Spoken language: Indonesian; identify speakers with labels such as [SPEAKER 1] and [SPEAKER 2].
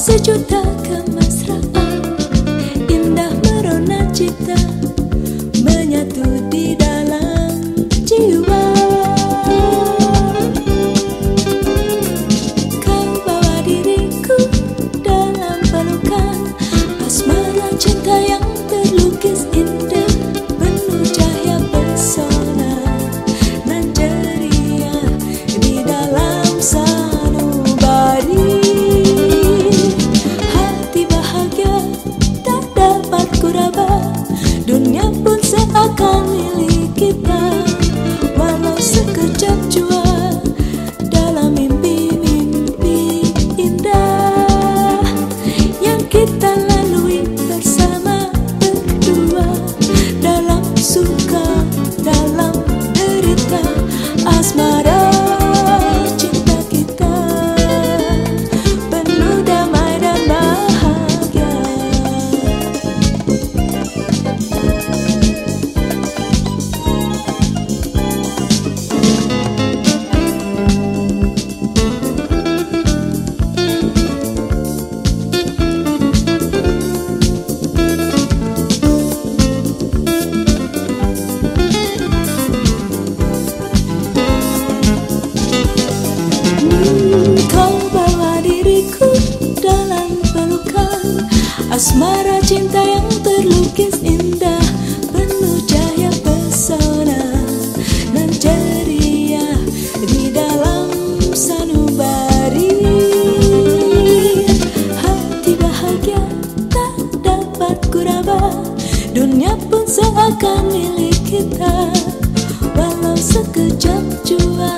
[SPEAKER 1] sejuta kemesraan indah merona cita. quitan Asmara cinta yang terlukis indah Penuh cahaya pesona Dan ceria di dalam sanubari. Hati bahagia tak dapat kuraba Dunia pun seakan milik kita. Walau sekejap jua